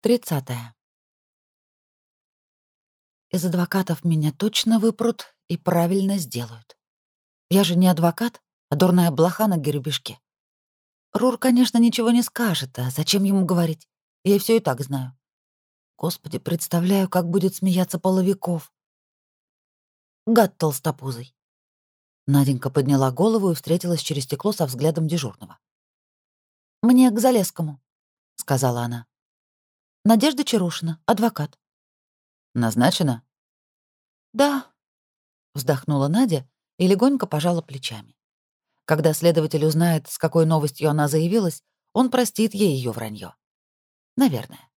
Тридцатое. Из адвокатов меня точно выпрут и правильно сделают. Я же не адвокат, а дурная блоха на гербешке. Рур, конечно, ничего не скажет, а зачем ему говорить? Я все и так знаю. Господи, представляю, как будет смеяться половиков. Гад толстопузый. Наденька подняла голову и встретилась через стекло со взглядом дежурного. «Мне к Залесскому», — сказала она. Надежда Чарушина, адвокат. Назначена? Да, вздохнула Надя и легонько пожала плечами. Когда следователь узнает, с какой новостью она заявилась, он простит ей ее вранье. Наверное.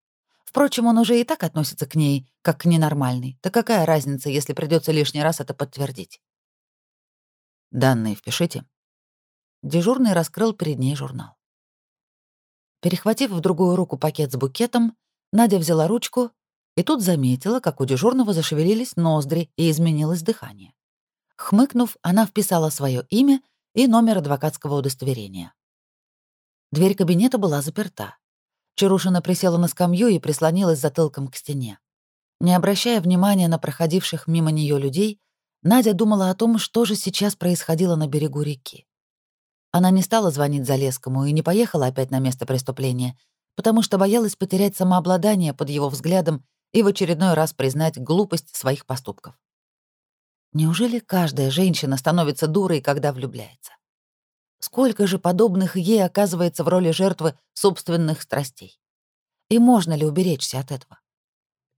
Впрочем, он уже и так относится к ней, как к ненормальной. Так какая разница, если придется лишний раз это подтвердить? Данные впишите. Дежурный раскрыл перед ней журнал. Перехватив в другую руку пакет с букетом, Надя взяла ручку и тут заметила, как у дежурного зашевелились ноздри и изменилось дыхание. Хмыкнув, она вписала свое имя и номер адвокатского удостоверения. Дверь кабинета была заперта. Чарушина присела на скамью и прислонилась затылком к стене. Не обращая внимания на проходивших мимо нее людей, Надя думала о том, что же сейчас происходило на берегу реки. Она не стала звонить Залескому и не поехала опять на место преступления, потому что боялась потерять самообладание под его взглядом и в очередной раз признать глупость своих поступков. Неужели каждая женщина становится дурой, когда влюбляется? Сколько же подобных ей оказывается в роли жертвы собственных страстей? И можно ли уберечься от этого?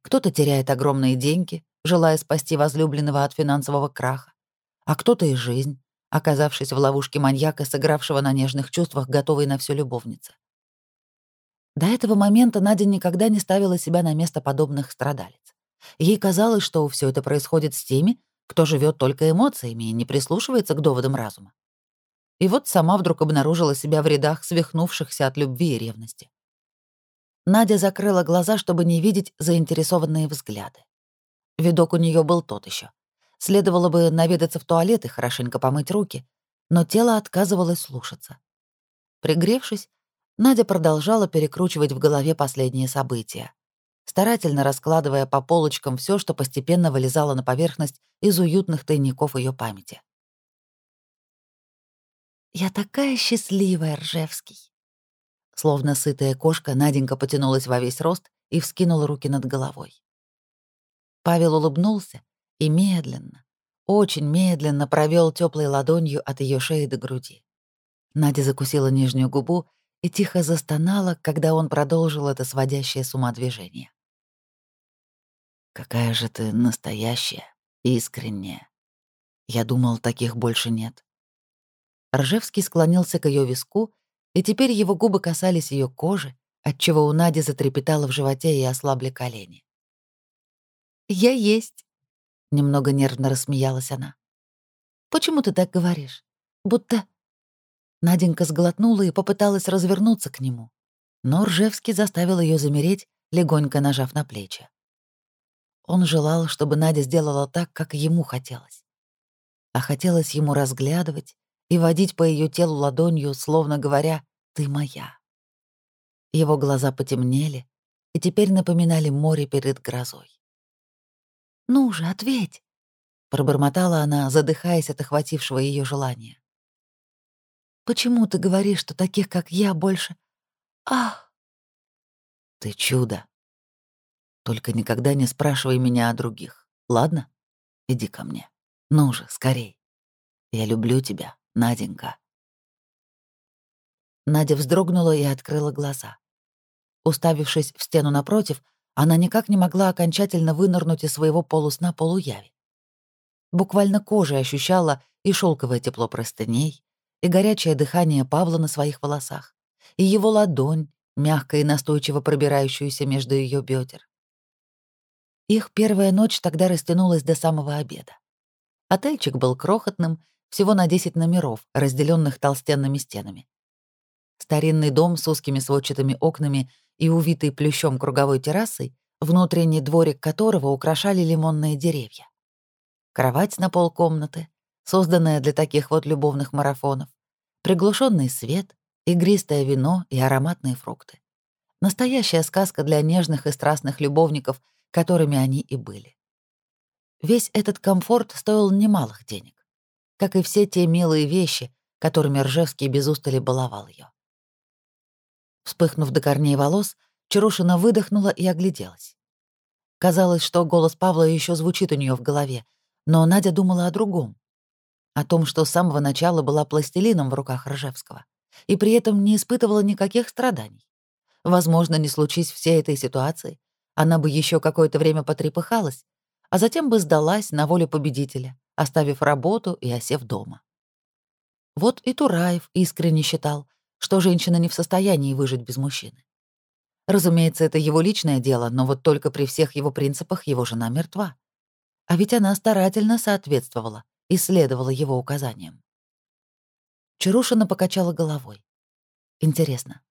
Кто-то теряет огромные деньги, желая спасти возлюбленного от финансового краха, а кто-то и жизнь, оказавшись в ловушке маньяка, сыгравшего на нежных чувствах, готовой на всю любовница. До этого момента Надя никогда не ставила себя на место подобных страдалец. Ей казалось, что все это происходит с теми, кто живет только эмоциями и не прислушивается к доводам разума. И вот сама вдруг обнаружила себя в рядах свихнувшихся от любви и ревности. Надя закрыла глаза, чтобы не видеть заинтересованные взгляды. Видок у нее был тот еще. Следовало бы наведаться в туалет и хорошенько помыть руки, но тело отказывалось слушаться. Пригревшись, Надя продолжала перекручивать в голове последние события, старательно раскладывая по полочкам все, что постепенно вылезало на поверхность из уютных тайников ее памяти. «Я такая счастливая, Ржевский!» Словно сытая кошка, Наденька потянулась во весь рост и вскинула руки над головой. Павел улыбнулся и медленно, очень медленно провел теплой ладонью от ее шеи до груди. Надя закусила нижнюю губу и тихо застонала, когда он продолжил это сводящее с ума движение. «Какая же ты настоящая, искренняя. Я думал, таких больше нет». Ржевский склонился к ее виску, и теперь его губы касались ее кожи, отчего у Нади затрепетало в животе и ослабли колени. «Я есть», — немного нервно рассмеялась она. «Почему ты так говоришь? Будто Наденька сглотнула и попыталась развернуться к нему, но Ржевский заставил ее замереть, легонько нажав на плечи. Он желал, чтобы Надя сделала так, как ему хотелось. А хотелось ему разглядывать и водить по ее телу ладонью, словно говоря «ты моя». Его глаза потемнели и теперь напоминали море перед грозой. «Ну же, ответь!» — пробормотала она, задыхаясь от охватившего ее желания. Почему ты говоришь, что таких, как я, больше... Ах! Ты чудо. Только никогда не спрашивай меня о других, ладно? Иди ко мне. Ну же, скорей. Я люблю тебя, Наденька. Надя вздрогнула и открыла глаза. Уставившись в стену напротив, она никак не могла окончательно вынырнуть из своего полусна полуяви. Буквально кожей ощущала и шелковое тепло простыней, и горячее дыхание Павла на своих волосах, и его ладонь, мягко и настойчиво пробирающуюся между ее бедер. Их первая ночь тогда растянулась до самого обеда. Отельчик был крохотным, всего на 10 номеров, разделенных толстенными стенами. Старинный дом с узкими сводчатыми окнами и увитый плющом круговой террасой, внутренний дворик которого украшали лимонные деревья. Кровать на полкомнаты, созданная для таких вот любовных марафонов, приглушенный свет, игристое вино и ароматные фрукты. Настоящая сказка для нежных и страстных любовников, которыми они и были. Весь этот комфорт стоил немалых денег, как и все те милые вещи, которыми Ржевский без устали баловал ее. Вспыхнув до корней волос, Чарушина выдохнула и огляделась. Казалось, что голос Павла еще звучит у нее в голове, но Надя думала о другом. О том, что с самого начала была пластилином в руках Ржевского, и при этом не испытывала никаких страданий. Возможно, не случись всей этой ситуации, она бы еще какое-то время потрепыхалась, а затем бы сдалась на волю победителя, оставив работу и осев дома. Вот и Тураев искренне считал, что женщина не в состоянии выжить без мужчины. Разумеется, это его личное дело, но вот только при всех его принципах его жена мертва. А ведь она старательно соответствовала и следовала его указаниям. Чарушина покачала головой. Интересно,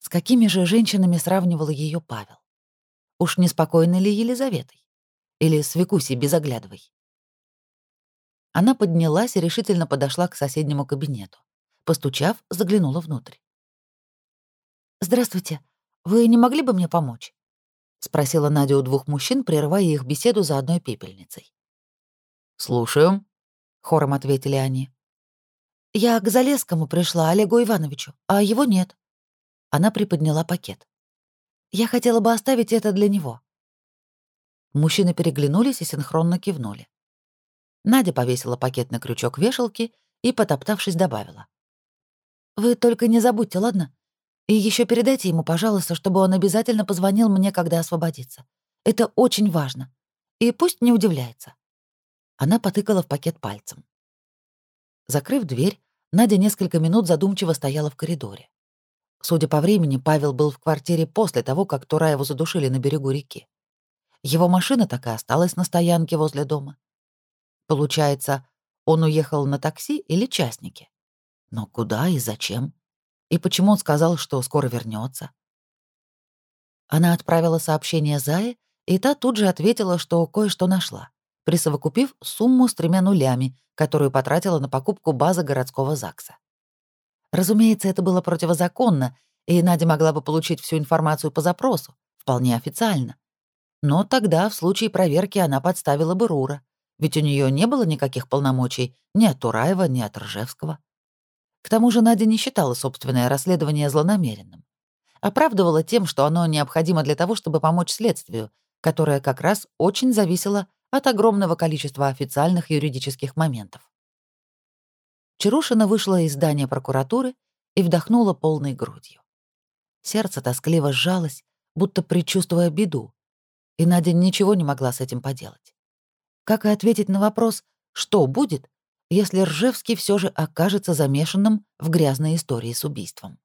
с какими же женщинами сравнивал ее Павел? Уж неспокойно ли Елизаветой? Или с Викусей Безоглядовой? Она поднялась и решительно подошла к соседнему кабинету. Постучав, заглянула внутрь. «Здравствуйте. Вы не могли бы мне помочь?» — спросила Надя у двух мужчин, прерывая их беседу за одной пепельницей. «Слушаю», — хором ответили они. «Я к Залесскому пришла, Олегу Ивановичу, а его нет». Она приподняла пакет. «Я хотела бы оставить это для него». Мужчины переглянулись и синхронно кивнули. Надя повесила пакет на крючок вешалки и, потоптавшись, добавила. «Вы только не забудьте, ладно? И еще передайте ему, пожалуйста, чтобы он обязательно позвонил мне, когда освободится. Это очень важно. И пусть не удивляется». Она потыкала в пакет пальцем. Закрыв дверь, Надя несколько минут задумчиво стояла в коридоре. Судя по времени, Павел был в квартире после того, как Тураеву задушили на берегу реки. Его машина так и осталась на стоянке возле дома. Получается, он уехал на такси или частнике? Но куда и зачем? И почему он сказал, что скоро вернется? Она отправила сообщение Зае, и та тут же ответила, что кое-что нашла, присовокупив сумму с тремя нулями, которую потратила на покупку базы городского ЗАГСа. Разумеется, это было противозаконно, и Надя могла бы получить всю информацию по запросу, вполне официально. Но тогда, в случае проверки, она подставила бы Рура, ведь у нее не было никаких полномочий ни от Тураева, ни от Ржевского. К тому же Надя не считала собственное расследование злонамеренным. Оправдывала тем, что оно необходимо для того, чтобы помочь следствию, которое как раз очень зависело от огромного количества официальных юридических моментов. Чарушина вышла из здания прокуратуры и вдохнула полной грудью. Сердце тоскливо сжалось, будто предчувствуя беду, и Надя ничего не могла с этим поделать. Как и ответить на вопрос «что будет?», если Ржевский все же окажется замешанным в грязной истории с убийством.